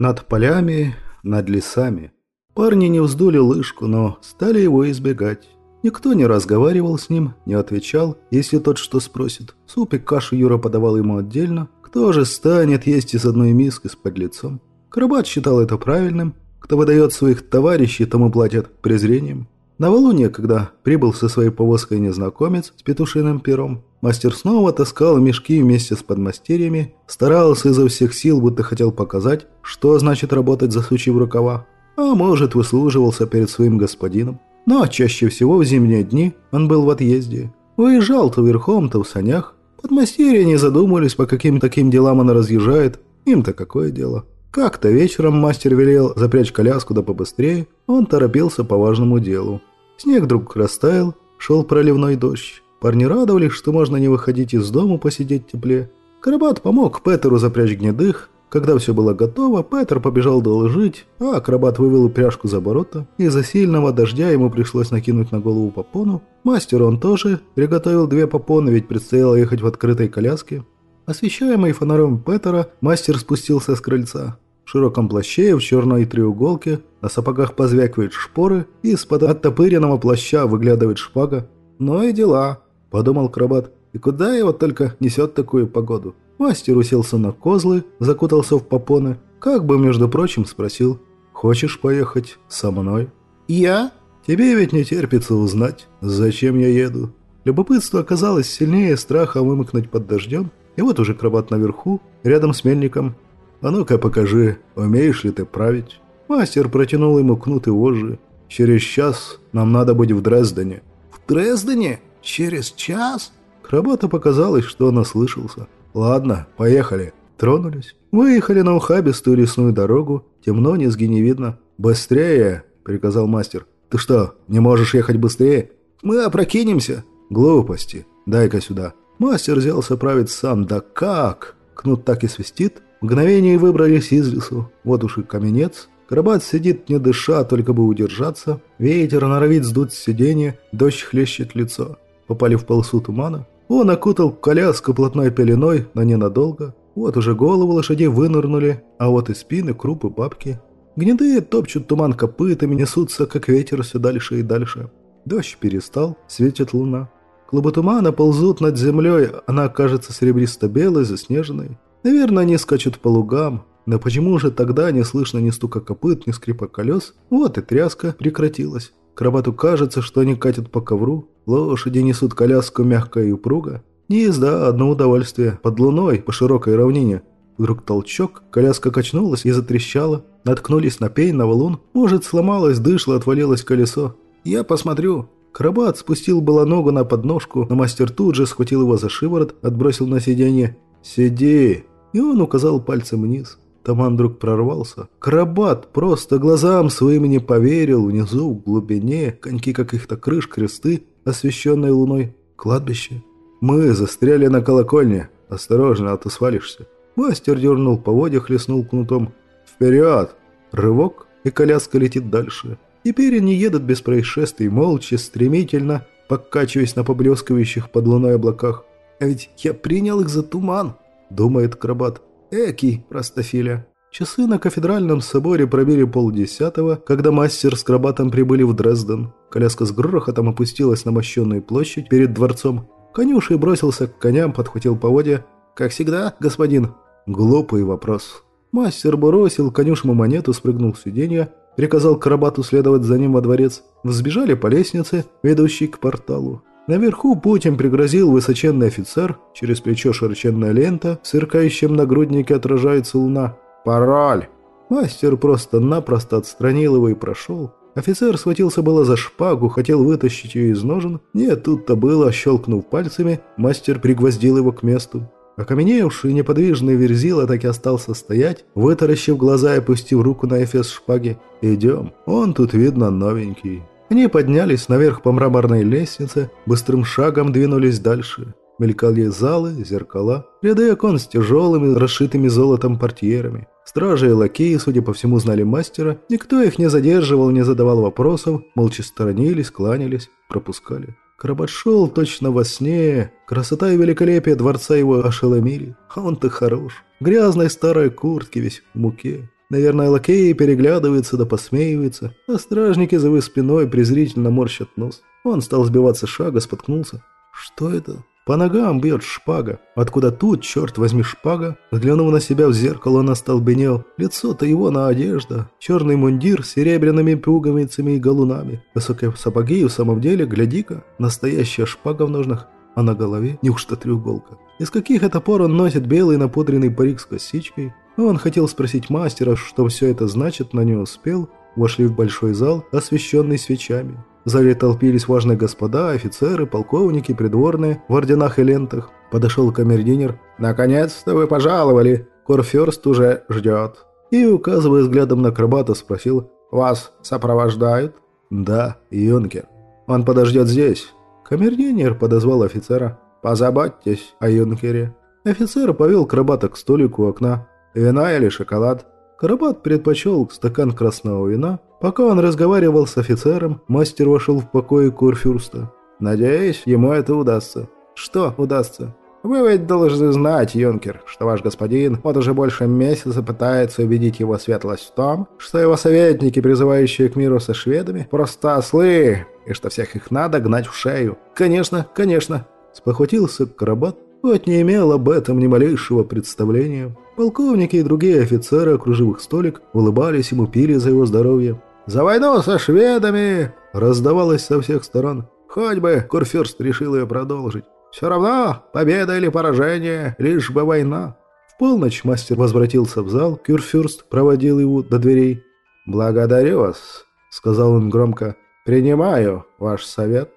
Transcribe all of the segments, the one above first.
Над полями, над лесами. Парни не вздули лыжку, но стали его избегать. Никто не разговаривал с ним, не отвечал, если тот что спросит. Суп и кашу Юра подавал ему отдельно. Кто же станет есть из одной миски с подлецом? Карабат считал это правильным. Кто выдает своих товарищей, тому платят презрением. На валуне, когда прибыл со своей повозкой незнакомец с петушиным пером, мастер снова таскал мешки вместе с подмастерьями, старался изо всех сил, будто хотел показать, что значит работать засучив рукава, а может выслуживался перед своим господином. Но чаще всего в зимние дни он был в отъезде. Уезжал то верхом, то в санях. Подмастерья не задумывались, по каким таким делам он разъезжает. Им-то какое дело. Как-то вечером мастер велел запрячь коляску да побыстрее, он торопился по важному делу. Снег вдруг растаял, шел проливной дождь. Парни радовались, что можно не выходить из дома посидеть в тепле. Карабат помог Петеру запрячь гнедых. Когда все было готово, Петер побежал доложить, а акробат вывел упряжку за ворота. Из-за сильного дождя ему пришлось накинуть на голову попону. Мастер он тоже приготовил две попоны, ведь предстояло ехать в открытой коляске. Освещаемый фонарем Петера, мастер спустился с крыльца в широком плаще, в черной треуголке, на сапогах позвякивают шпоры, и из-под оттопыренного плаща выглядывает шпага. «Ну и дела», – подумал Крабат. «И куда его только несет такую погоду?» Мастер уселся на козлы, закутался в попоны, как бы, между прочим, спросил. «Хочешь поехать со мной?» «Я?» «Тебе ведь не терпится узнать, зачем я еду». Любопытство оказалось сильнее страха вымокнуть под дождем, и вот уже Крабат наверху, рядом с мельником, «А ну-ка покажи, умеешь ли ты править?» Мастер протянул ему кнут и вожжи. «Через час нам надо быть в Дрездене». «В Дрездене? Через час?» Крабату показалось, что он ослышался. «Ладно, поехали». Тронулись. Выехали на ухабистую лесную дорогу. Темно, низги не видно. «Быстрее!» – приказал мастер. «Ты что, не можешь ехать быстрее?» «Мы опрокинемся». «Глупости. Дай-ка сюда». Мастер взялся править сам. «Да как?» Кнут так и свистит. Мгновение выбрались из лесу. Вот уж и каменец. Карабат сидит не дыша, только бы удержаться. Ветер норовит сдуть сиденье, дождь хлещет лицо. Попали в полосу тумана. Он окутал коляску плотной пеленой, но ненадолго. Вот уже головы лошадей вынырнули, а вот и спины, крупы, бабки. Гнедые топчут туман копытами, несутся, как ветер, все дальше и дальше. Дождь перестал, светит луна. Клубы тумана ползут над землей, она кажется серебристо-белой, заснеженной. Наверное, они скачут по лугам. Но почему же тогда не слышно ни стука копыт, ни скрипа колес? Вот и тряска прекратилась. Крабату кажется, что они катят по ковру. Лошади несут коляску мягко и упруго. Не езда, одно удовольствие. Под луной, по широкой равнине. Вдруг толчок, коляска качнулась и затрещала. Наткнулись на пень, на валун. Может, сломалось, дышло, отвалилось колесо. Я посмотрю. Крабат спустил было ногу на подножку, но мастер тут же схватил его за шиворот, отбросил на сиденье. «Сиди!» И он указал пальцем вниз. Таман вдруг прорвался. Крабат просто глазам своим не поверил. Внизу, в глубине, коньки каких-то крыш, кресты, освещенные луной, кладбище. Мы застряли на колокольне. Осторожно, а то свалишься. Мастер дернул поводья, хлестнул кнутом. Вперед! Рывок, и коляска летит дальше. Теперь они едут без происшествий, молча, стремительно, покачиваясь на поблескивающих под луной облаках. А ведь я принял их за туман думает Крабат. Эки, простофиля. Часы на кафедральном соборе пробили полдесятого, когда мастер с Крабатом прибыли в Дрезден. Коляска с грохотом опустилась на мощенную площадь перед дворцом. Конюший бросился к коням, подхватил поводья. «Как всегда, господин?» Глупый вопрос. Мастер бросил конюшему монету, спрыгнул с сиденья, приказал Карабату следовать за ним во дворец. Взбежали по лестнице, ведущей к порталу. Наверху путем пригрозил высоченный офицер, через плечо широченная лента, в сверкающем нагруднике отражается луна. «Пароль!» Мастер просто-напросто отстранил его и прошел. Офицер схватился было за шпагу, хотел вытащить ее из ножен. Нет, тут-то было, щелкнув пальцами, мастер пригвоздил его к месту. Окаменевший неподвижный верзила так и остался стоять, вытаращив глаза и опустив руку на эфес шпаги. «Идем, он тут, видно, новенький». Они поднялись наверх по мраморной лестнице, быстрым шагом двинулись дальше. Мелькали залы, зеркала, ряды окон с тяжелыми, расшитыми золотом портьерами. Стражи и лакеи, судя по всему, знали мастера. Никто их не задерживал, не задавал вопросов, молча сторонились, кланялись, пропускали. Карабат шел точно во сне. Красота и великолепие дворца его ошеломили. А он-то хорош. Грязной старой куртке весь в муке. Наверное, лакеи переглядываются да посмеиваются, а стражники за его спиной презрительно морщат нос. Он стал сбиваться шага, споткнулся. Что это? По ногам бьет шпага. Откуда тут, черт возьми, шпага? Взглянув на себя в зеркало, он остолбенел. Лицо-то его на одежда. Черный мундир с серебряными пуговицами и галунами. Высокие сапоги и в самом деле, гляди-ка, настоящая шпага в ножнах. А на голове неужто треуголка? Из каких это пор он носит белый напудренный парик с косичкой? Он хотел спросить мастера, что все это значит, но не успел. Вошли в большой зал, освещенный свечами. Зале толпились важные господа, офицеры, полковники, придворные, в орденах и лентах. Подошел камердинер. «Наконец-то вы пожаловали! Курфюрст уже ждет!» И, указывая взглядом на акробата, спросил «Вас сопровождают?» «Да, юнкер. Он подождет здесь». Камердинер подозвал офицера. «Позаботьтесь о юнкере». Офицер повел крабата к столику у окна. «Вина или шоколад?» Карабат предпочел стакан красного вина. Пока он разговаривал с офицером, мастер вошел в покои Курфюрста. «Надеюсь, ему это удастся». «Что удастся?» «Вы ведь должны знать, юнкер, что ваш господин вот уже больше месяца пытается убедить его светлость в том, что его советники, призывающие к миру со шведами, просто ослы, и что всех их надо гнать в шею». «Конечно, конечно», — спохватился Карабат, хоть не имел об этом ни малейшего представления. Полковники и другие офицеры, окружив их столик, улыбались ему, пили за его здоровье. «За войну со шведами!» раздавалось со всех сторон. «Хоть бы Курфюрст решил ее продолжить. Все равно, победа или поражение, лишь бы война». В полночь мастер возвратился в зал, Кюрфюрст проводил его до дверей. «Благодарю вас», — сказал он громко. «Принимаю ваш совет.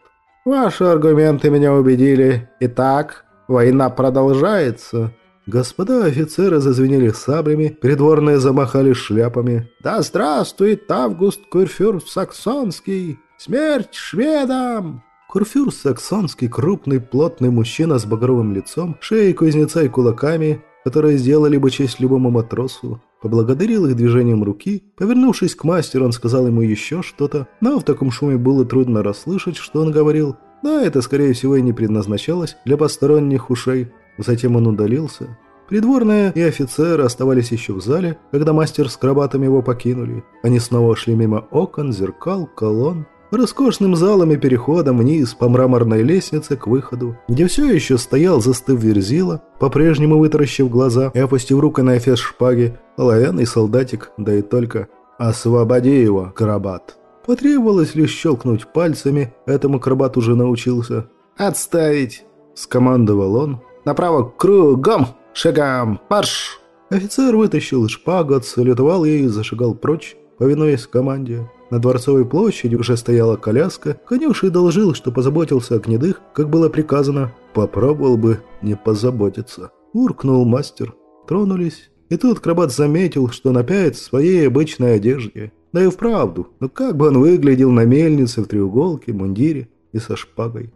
Ваши аргументы меня убедили. Итак, война продолжается». Господа офицеры зазвенели саблями, придворные замахали шляпами. «Да здравствует Август Курфюрст Саксонский! Смерть шведам!» Курфюрст Саксонский, крупный, плотный мужчина с багровым лицом, шеей кузнеца и кулаками, которые сделали бы честь любому матросу, поблагодарил их движением руки. Повернувшись к мастеру, он сказал ему еще что-то, но в таком шуме было трудно расслышать, что он говорил. Да, это, скорее всего, и не предназначалось для посторонних ушей. Затем он удалился. Придворные и офицеры оставались еще в зале, когда мастер с крабатами его покинули. Они снова шли мимо окон, зеркал, колонн, роскошным залом и переходом вниз по мраморной лестнице к выходу, где все еще стоял застыв Верзила, по-прежнему вытаращив глаза и опустив руку на эфес шпаги, оловянный солдатик, да и только «Освободи его, крабат!» Потребовалось лишь щелкнуть пальцами, этому крабат уже научился. «Отставить!» – скомандовал он, Направо кругом! Шагом! Марш!» Офицер вытащил шпагу, отсалютовал ею и зашагал прочь, повинуясь команде. На Дворцовой площади уже стояла коляска. Конюший доложил, что позаботился о гнедых, как было приказано. Попробовал бы не позаботиться. Уркнул мастер. Тронулись. И тут Крабат заметил, что он опять в своей обычной одежде. Да и вправду, но как бы он выглядел на мельнице в треуголке, мундире и со шпагой.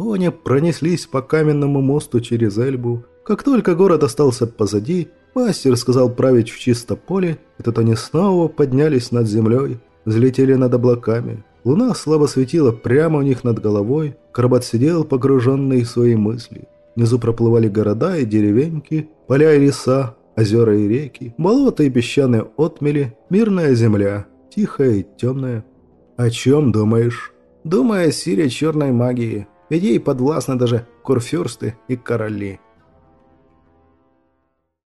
Кони пронеслись по каменному мосту через Эльбу. Как только город остался позади, мастер сказал править в чисто поле, и тут они снова поднялись над землей, взлетели над облаками. Луна слабо светила прямо у них над головой, Карбат сидел, погруженный в свои мысли. Внизу проплывали города и деревеньки, поля и леса, озера и реки, болота и песчаные отмели, мирная земля, тихая и темная. «О чем думаешь?» «Думаю о силе черной магии», ведь ей подвластны даже курфюрсты и короли.